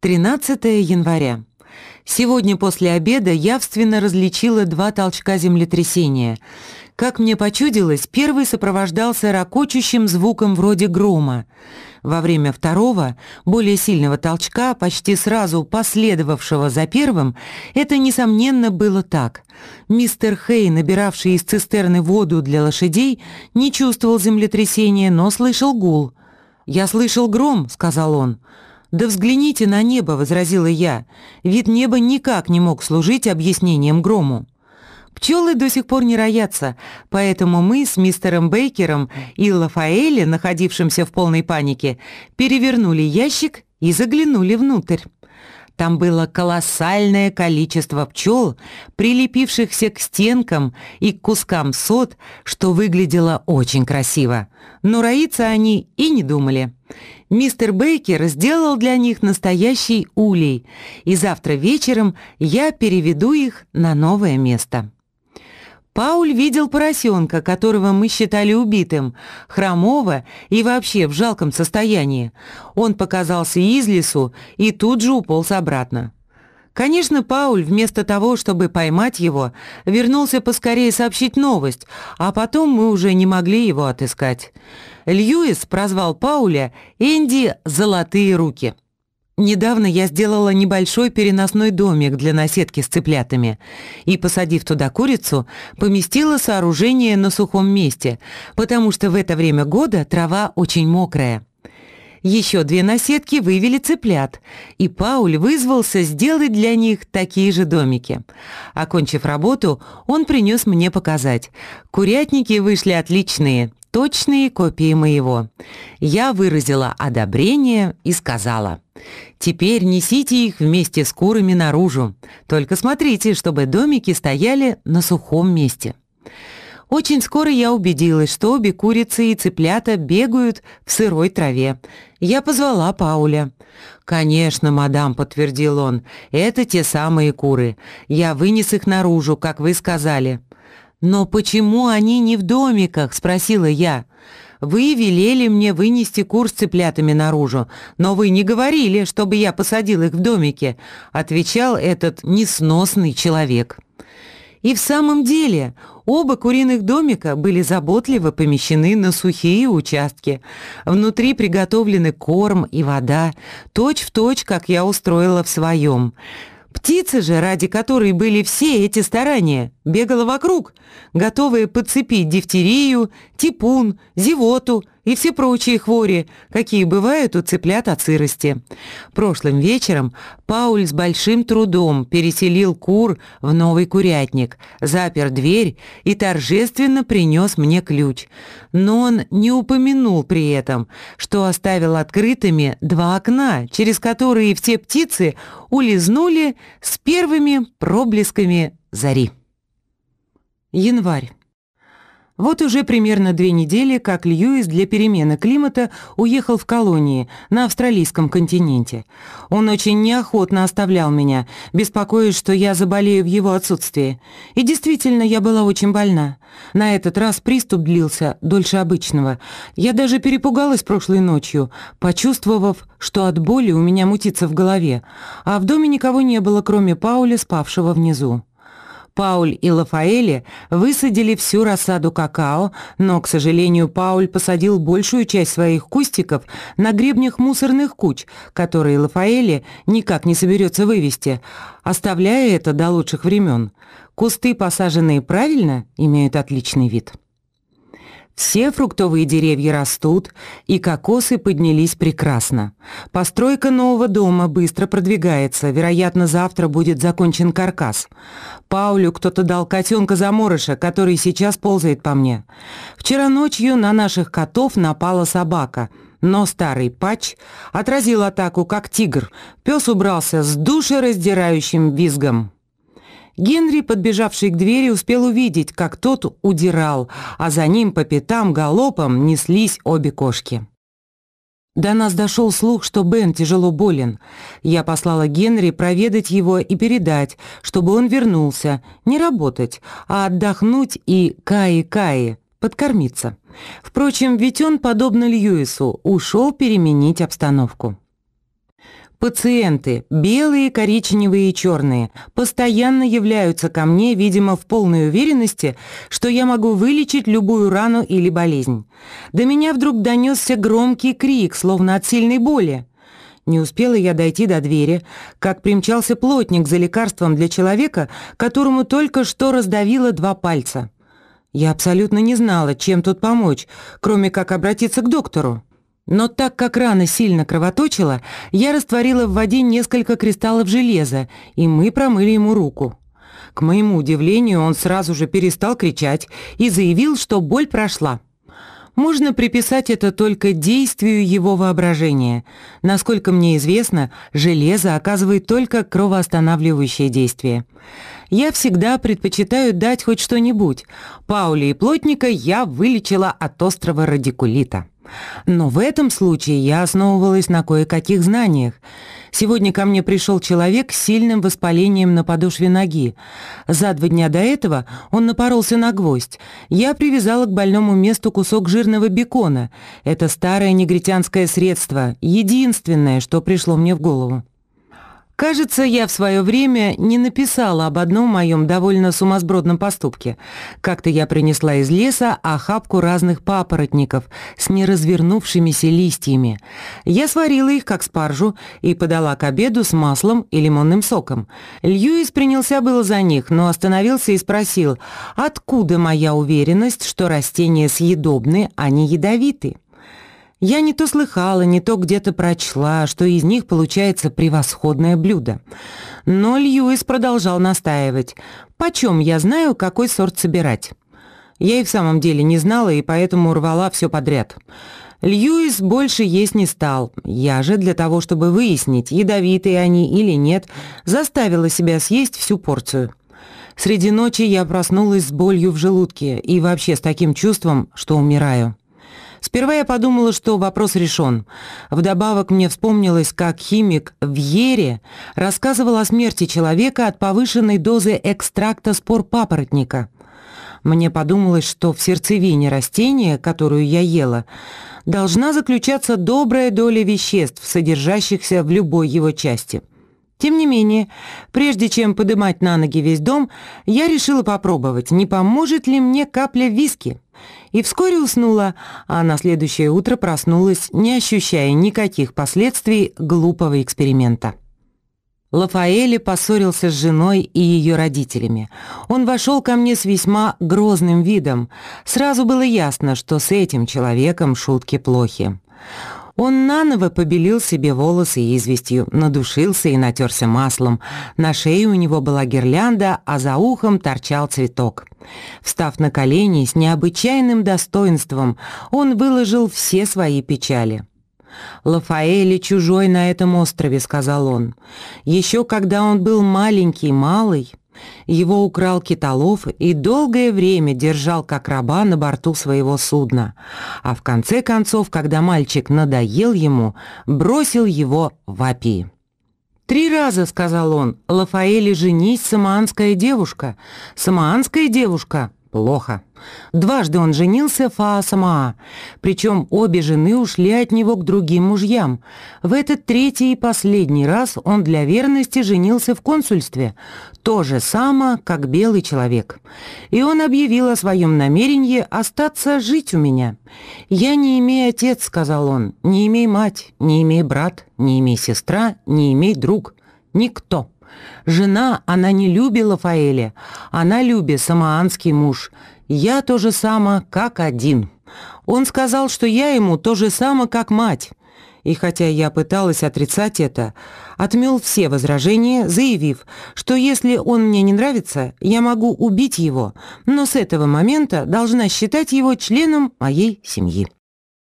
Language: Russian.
13 января. Сегодня после обеда явственно различила два толчка землетрясения. Как мне почудилось, первый сопровождался ракочущим звуком вроде грома. Во время второго, более сильного толчка, почти сразу последовавшего за первым, это, несомненно, было так. Мистер Хей, набиравший из цистерны воду для лошадей, не чувствовал землетрясения, но слышал гул. «Я слышал гром», — сказал он. «Да взгляните на небо», — возразила я. Вид неба никак не мог служить объяснением грому. Пчелы до сих пор не роятся, поэтому мы с мистером Бейкером и Лафаэле, находившимся в полной панике, перевернули ящик и заглянули внутрь. Там было колоссальное количество пчел, прилепившихся к стенкам и к кускам сот, что выглядело очень красиво. Но роиться они и не думали. Мистер Бейкер сделал для них настоящий улей, и завтра вечером я переведу их на новое место. Пауль видел поросенка, которого мы считали убитым, хромого и вообще в жалком состоянии. Он показался из лесу и тут же уполз обратно. Конечно, Пауль вместо того, чтобы поймать его, вернулся поскорее сообщить новость, а потом мы уже не могли его отыскать. Льюис прозвал Пауля «Энди Золотые руки». Недавно я сделала небольшой переносной домик для наседки с цыплятами и, посадив туда курицу, поместила сооружение на сухом месте, потому что в это время года трава очень мокрая. Еще две наседки вывели цыплят, и Пауль вызвался сделать для них такие же домики. Окончив работу, он принес мне показать. Курятники вышли отличные, точные копии моего. Я выразила одобрение и сказала, «Теперь несите их вместе с курами наружу, только смотрите, чтобы домики стояли на сухом месте». Очень скоро я убедилась, что обе курицы и цыплята бегают в сырой траве. Я позвала Пауля. «Конечно, мадам», — подтвердил он, — «это те самые куры. Я вынес их наружу, как вы сказали». «Но почему они не в домиках?» — спросила я. «Вы велели мне вынести кур с цыплятами наружу, но вы не говорили, чтобы я посадил их в домике», — отвечал этот несносный человек. И в самом деле оба куриных домика были заботливо помещены на сухие участки. Внутри приготовлены корм и вода, точь-в-точь, точь, как я устроила в своем. Птица же, ради которой были все эти старания, бегала вокруг, готовая подцепить дифтерию, типун, зевоту и все прочие хвори, какие бывают у цыплят от сырости. Прошлым вечером Пауль с большим трудом переселил кур в новый курятник, запер дверь и торжественно принес мне ключ. Но он не упомянул при этом, что оставил открытыми два окна, через которые все птицы улизнули с первыми проблесками зари. Январь. Вот уже примерно две недели, как Льюис для перемены климата уехал в колонии на австралийском континенте. Он очень неохотно оставлял меня, беспокоясь, что я заболею в его отсутствии. И действительно, я была очень больна. На этот раз приступ длился дольше обычного. Я даже перепугалась прошлой ночью, почувствовав, что от боли у меня мутится в голове, а в доме никого не было, кроме Пауля, спавшего внизу. Пауль и Лафаэле высадили всю рассаду какао, но, к сожалению, Пауль посадил большую часть своих кустиков на гребнях мусорных куч, которые Лафаэле никак не соберется вывести, оставляя это до лучших времен. Кусты, посаженные правильно, имеют отличный вид. Все фруктовые деревья растут, и кокосы поднялись прекрасно. Постройка нового дома быстро продвигается, вероятно, завтра будет закончен каркас. Паулю кто-то дал котенка заморыша, который сейчас ползает по мне. Вчера ночью на наших котов напала собака, но старый патч отразил атаку как тигр. Пес убрался с душераздирающим визгом. Генри, подбежавший к двери, успел увидеть, как тот удирал, а за ним по пятам галопом неслись обе кошки. До нас дошел слух, что Бен тяжело болен. Я послала Генри проведать его и передать, чтобы он вернулся, не работать, а отдохнуть и каи-каи, подкормиться. Впрочем, ведь он, подобно Льюису, ушел переменить обстановку. Пациенты, белые, коричневые и черные, постоянно являются ко мне, видимо, в полной уверенности, что я могу вылечить любую рану или болезнь. До меня вдруг донесся громкий крик, словно от сильной боли. Не успела я дойти до двери, как примчался плотник за лекарством для человека, которому только что раздавило два пальца. Я абсолютно не знала, чем тут помочь, кроме как обратиться к доктору. Но так как рана сильно кровоточила, я растворила в воде несколько кристаллов железа, и мы промыли ему руку. К моему удивлению, он сразу же перестал кричать и заявил, что боль прошла. Можно приписать это только действию его воображения. Насколько мне известно, железо оказывает только кровоостанавливающее действие. Я всегда предпочитаю дать хоть что-нибудь. Паули и плотника я вылечила от острого радикулита. Но в этом случае я основывалась на кое-каких знаниях. Сегодня ко мне пришел человек с сильным воспалением на подошве ноги. За два дня до этого он напоролся на гвоздь. Я привязала к больному месту кусок жирного бекона. Это старое негритянское средство, единственное, что пришло мне в голову. Кажется, я в свое время не написала об одном моем довольно сумасбродном поступке. Как-то я принесла из леса охапку разных папоротников с неразвернувшимися листьями. Я сварила их, как спаржу, и подала к обеду с маслом и лимонным соком. Льюис принялся было за них, но остановился и спросил, откуда моя уверенность, что растения съедобны, а не ядовиты? Я не то слыхала, не то где-то прочла, что из них получается превосходное блюдо. Но Льюис продолжал настаивать. «Почем я знаю, какой сорт собирать?» Я и в самом деле не знала, и поэтому рвала все подряд. Льюис больше есть не стал. Я же для того, чтобы выяснить, ядовитые они или нет, заставила себя съесть всю порцию. Среди ночи я проснулась с болью в желудке и вообще с таким чувством, что умираю. Сперва я подумала, что вопрос решен. Вдобавок мне вспомнилось, как химик в Ере рассказывал о смерти человека от повышенной дозы экстракта спор папоротника. Мне подумалось, что в сердцевине растения, которую я ела, должна заключаться добрая доля веществ, содержащихся в любой его части. Тем не менее, прежде чем подымать на ноги весь дом, я решила попробовать, не поможет ли мне капля виски и вскоре уснула, а на следующее утро проснулась, не ощущая никаких последствий глупого эксперимента. Лафаэле поссорился с женой и ее родителями. Он вошел ко мне с весьма грозным видом. Сразу было ясно, что с этим человеком шутки плохи. Он наново побелил себе волосы известью, надушился и натерся маслом. На шее у него была гирлянда, а за ухом торчал цветок. Встав на колени с необычайным достоинством, он выложил все свои печали. «Лафаэле чужой на этом острове», — сказал он. «Еще когда он был маленький, малый, его украл китолов и долгое время держал как раба на борту своего судна. А в конце концов, когда мальчик надоел ему, бросил его в Апи. «Три раза, — сказал он, — Лафаэле женись, самоанская девушка. Самоанская девушка Плохо. Дважды он женился Фаасамаа, причем обе жены ушли от него к другим мужьям. В этот третий и последний раз он для верности женился в консульстве, то же самое, как белый человек. И он объявил о своем намерении остаться жить у меня. «Я не имею отец», — сказал он, — «не имей мать, не имей брат, не имей сестра, не имей друг, никто». Жена, она не любила Фаэля, она любит самоанский муж. Я то же самое, как один. Он сказал, что я ему то же самое, как мать. И хотя я пыталась отрицать это, отмел все возражения, заявив, что если он мне не нравится, я могу убить его, но с этого момента должна считать его членом моей семьи.